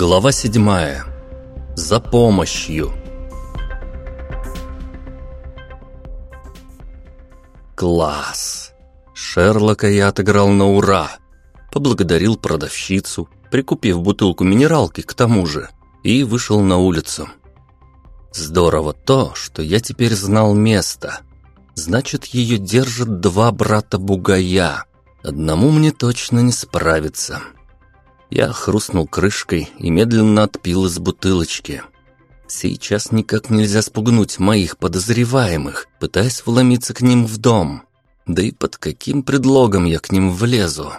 Глава седьмая. За помощью. Класс. Шерлока я отыграл на ура. Поблагодарил продавщицу, прикупив бутылку минералки к тому же, и вышел на улицу. Здорово то, что я теперь знал место. Значит, ее держат два брата-бугая. Одному мне точно не справиться. Я хрустнул крышкой и медленно отпил из бутылочки. Сейчас никак нельзя спугнуть моих подозреваемых, пытаясь вломиться к ним в дом. Да и под каким предлогом я к ним влезу?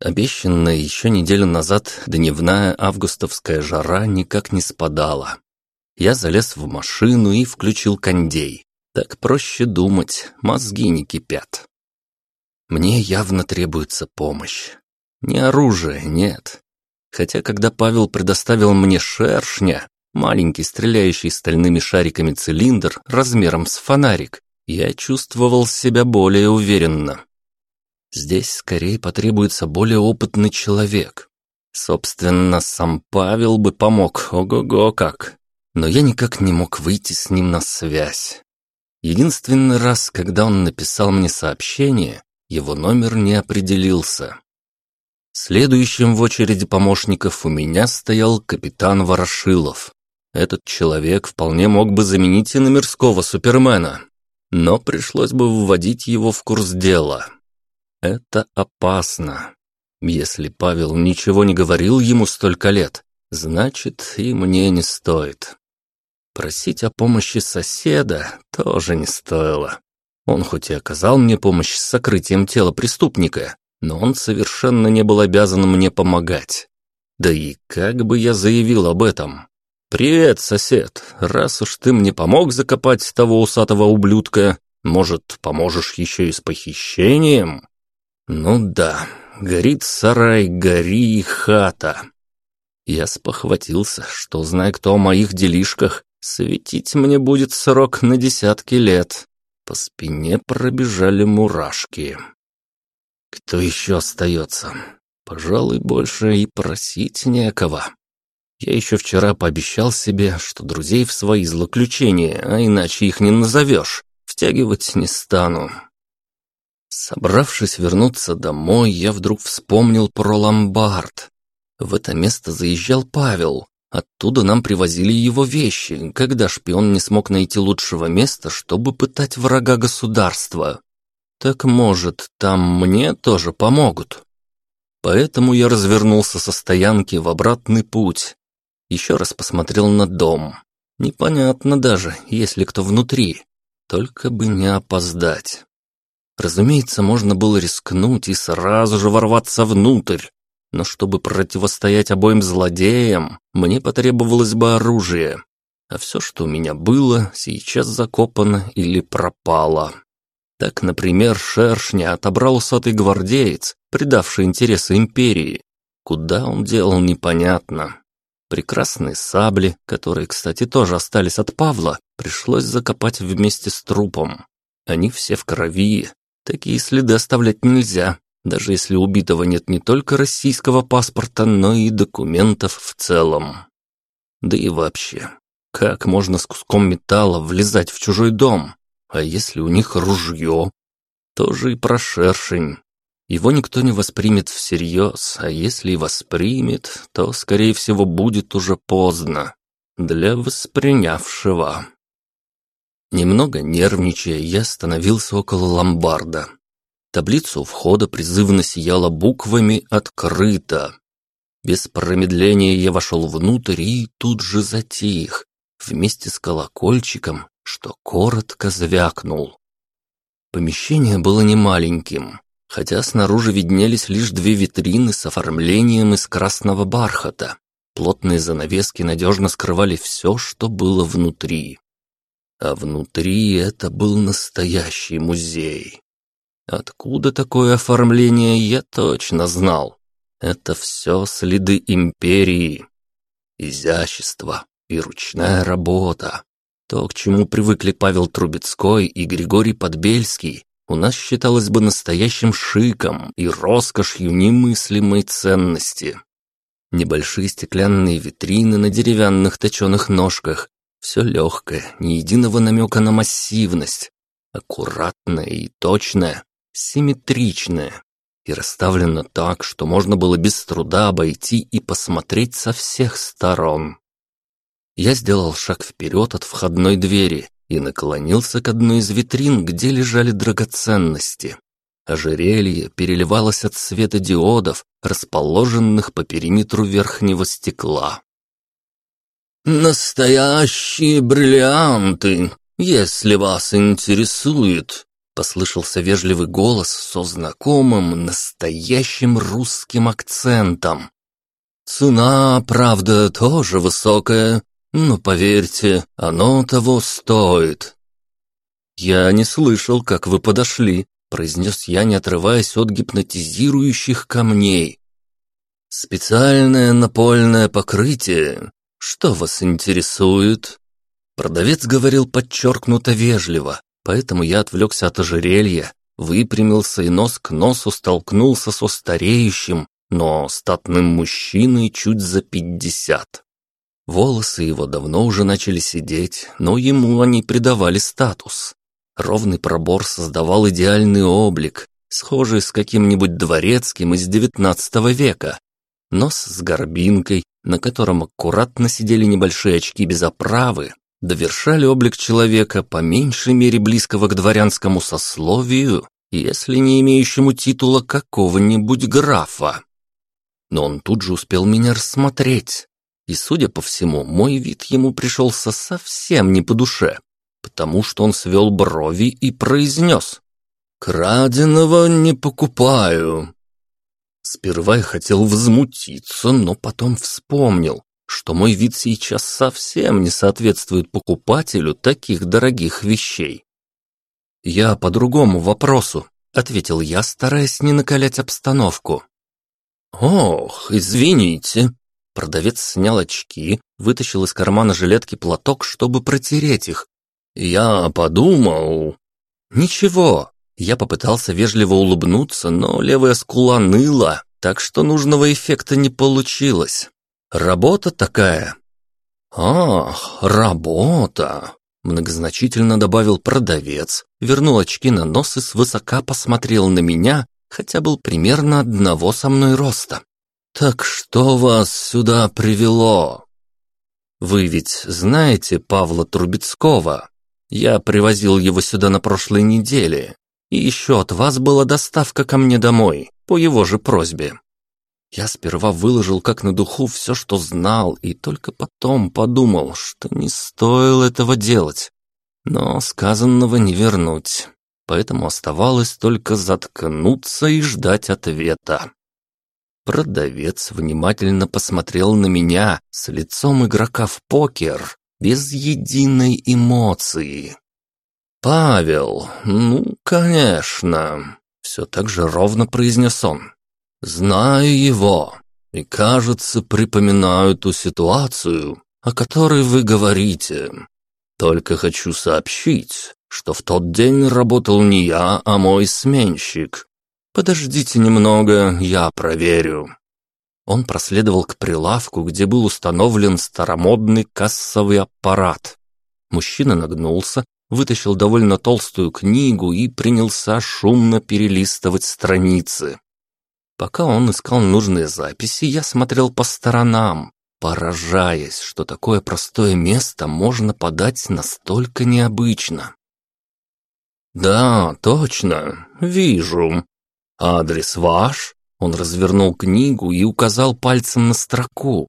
Обещанная еще неделю назад дневная августовская жара никак не спадала. Я залез в машину и включил кондей. Так проще думать, мозги не кипят. Мне явно требуется помощь. Не оружие, нет. Хотя, когда Павел предоставил мне шершня, маленький стреляющий стальными шариками цилиндр размером с фонарик, я чувствовал себя более уверенно. Здесь скорее потребуется более опытный человек. Собственно, сам Павел бы помог, ого-го как. Но я никак не мог выйти с ним на связь. Единственный раз, когда он написал мне сообщение, его номер не определился. Следующим в очереди помощников у меня стоял капитан Ворошилов. Этот человек вполне мог бы заменить и номерского супермена, но пришлось бы вводить его в курс дела. Это опасно. Если Павел ничего не говорил ему столько лет, значит и мне не стоит. Просить о помощи соседа тоже не стоило. Он хоть и оказал мне помощь с сокрытием тела преступника, но он совершенно не был обязан мне помогать. Да и как бы я заявил об этом? «Привет, сосед, раз уж ты мне помог закопать того усатого ублюдка, может, поможешь еще и с похищением?» «Ну да, горит сарай, гори и хата». Я спохватился, что, зная кто о моих делишках, светить мне будет срок на десятки лет. По спине пробежали мурашки. Кто еще остается? Пожалуй, больше и просить некого. Я еще вчера пообещал себе, что друзей в свои злоключения, а иначе их не назовешь, втягивать не стану. Собравшись вернуться домой, я вдруг вспомнил про ломбард. В это место заезжал Павел. Оттуда нам привозили его вещи, когда шпион не смог найти лучшего места, чтобы пытать врага государства. Так может, там мне тоже помогут? Поэтому я развернулся со стоянки в обратный путь. Еще раз посмотрел на дом. Непонятно даже, есть ли кто внутри. Только бы не опоздать. Разумеется, можно было рискнуть и сразу же ворваться внутрь. Но чтобы противостоять обоим злодеям, мне потребовалось бы оружие. А все, что у меня было, сейчас закопано или пропало. Так, например, шершня отобрал усатый гвардеец, предавший интересы империи. Куда он делал, непонятно. Прекрасные сабли, которые, кстати, тоже остались от Павла, пришлось закопать вместе с трупом. Они все в крови. Такие следы оставлять нельзя, даже если у убитого нет не только российского паспорта, но и документов в целом. Да и вообще, как можно с куском металла влезать в чужой дом? А если у них ружье? Тоже и про шершень. Его никто не воспримет всерьез, а если и воспримет, то, скорее всего, будет уже поздно. Для воспринявшего. Немного нервничая, я остановился около ломбарда. Таблица у входа призывно сияла буквами «Открыто». Без промедления я вошел внутрь и тут же затих, вместе с колокольчиком, что коротко звякнул. Помещение было немаленьким, хотя снаружи виднелись лишь две витрины с оформлением из красного бархата. Плотные занавески надежно скрывали все, что было внутри. А внутри это был настоящий музей. Откуда такое оформление, я точно знал. Это все следы империи. Изящество и ручная работа, то, к чему привыкли Павел Трубецкой и Григорий Подбельский, у нас считалось бы настоящим шиком и роскошью немыслимой ценности. Небольшие стеклянные витрины на деревянных точеных ножках. Все легкое, ни единого намека на массивность. Аккуратное и точное, симметричное. И расставлено так, что можно было без труда обойти и посмотреть со всех сторон. Я сделал шаг вперед от входной двери и наклонился к одной из витрин, где лежали драгоценности. Ожерелье переливалось от света диодов, расположенных по периметру верхнего стекла. «Настоящие бриллианты, если вас интересует», послышался вежливый голос со знакомым настоящим русским акцентом. «Цена, правда, тоже высокая, но поверьте, оно того стоит». «Я не слышал, как вы подошли», произнес я, не отрываясь от гипнотизирующих камней. «Специальное напольное покрытие. Что вас интересует?» Продавец говорил подчеркнуто вежливо, поэтому я отвлекся от ожерелья, выпрямился и нос к носу столкнулся со стареющим, но статным мужчиной чуть за пятьдесят. Волосы его давно уже начали сидеть, но ему они придавали статус. Ровный пробор создавал идеальный облик, схожий с каким-нибудь дворецким из XIX века. Нос с горбинкой, на котором аккуратно сидели небольшие очки без оправы, довершали облик человека по меньшей мере близкого к дворянскому сословию, если не имеющему титула какого-нибудь графа. Но он тут же успел меня рассмотреть, и, судя по всему, мой вид ему пришелся совсем не по душе потому что он свел брови и произнес «Краденого не покупаю». Сперва я хотел возмутиться, но потом вспомнил, что мой вид сейчас совсем не соответствует покупателю таких дорогих вещей. «Я по другому вопросу», — ответил я, стараясь не накалять обстановку. «Ох, извините». Продавец снял очки, вытащил из кармана жилетки платок, чтобы протереть их, «Я подумал...» «Ничего». Я попытался вежливо улыбнуться, но левая скула ныла, так что нужного эффекта не получилось. Работа такая. «Ах, работа!» Многозначительно добавил продавец, вернул очки на нос и свысока посмотрел на меня, хотя был примерно одного со мной роста. «Так что вас сюда привело?» «Вы ведь знаете Павла Трубецкого?» Я привозил его сюда на прошлой неделе. И еще от вас была доставка ко мне домой, по его же просьбе. Я сперва выложил как на духу все, что знал, и только потом подумал, что не стоило этого делать. Но сказанного не вернуть, поэтому оставалось только заткнуться и ждать ответа. Продавец внимательно посмотрел на меня с лицом игрока в покер без единой эмоции. «Павел, ну, конечно», — все так же ровно произнес он. «Знаю его, и, кажется, припоминаю ту ситуацию, о которой вы говорите. Только хочу сообщить, что в тот день работал не я, а мой сменщик. Подождите немного, я проверю». Он проследовал к прилавку, где был установлен старомодный кассовый аппарат. Мужчина нагнулся, вытащил довольно толстую книгу и принялся шумно перелистывать страницы. Пока он искал нужные записи, я смотрел по сторонам, поражаясь, что такое простое место можно подать настолько необычно. «Да, точно, вижу. Адрес ваш?» Он развернул книгу и указал пальцем на строку.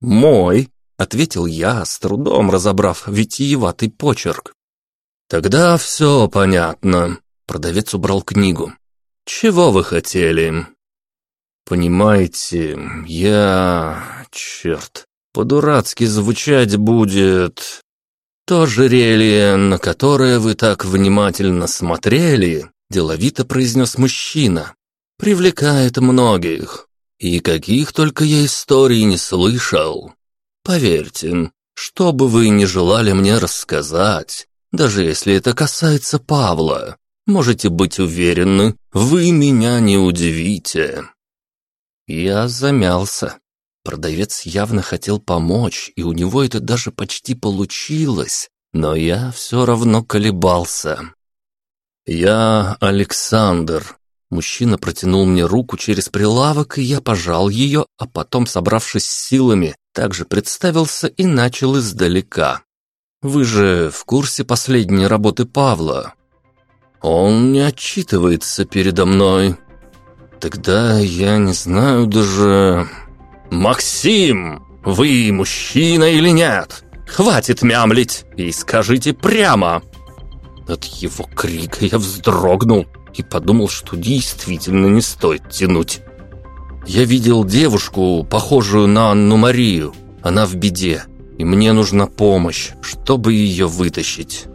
«Мой», — ответил я, с трудом разобрав витиеватый почерк. «Тогда все понятно», — продавец убрал книгу. «Чего вы хотели?» «Понимаете, я... черт, по-дурацки звучать будет...» «То жерелье, на которое вы так внимательно смотрели», — деловито произнес мужчина, привлекает многих. И каких только я историй не слышал. Поверьте, что бы вы ни желали мне рассказать, даже если это касается Павла, можете быть уверены, вы меня не удивите. Я замялся. Продавец явно хотел помочь, и у него это даже почти получилось, но я все равно колебался. «Я Александр». Мужчина протянул мне руку через прилавок, и я пожал ее, а потом, собравшись с силами, также представился и начал издалека. «Вы же в курсе последней работы Павла?» «Он не отчитывается передо мной». «Тогда я не знаю даже...» «Максим, вы мужчина или нет? Хватит мямлить и скажите прямо!» От его крика я вздрогнул и подумал, что действительно не стоит тянуть. Я видел девушку, похожую на Анну Марию. Она в беде, и мне нужна помощь, чтобы ее вытащить.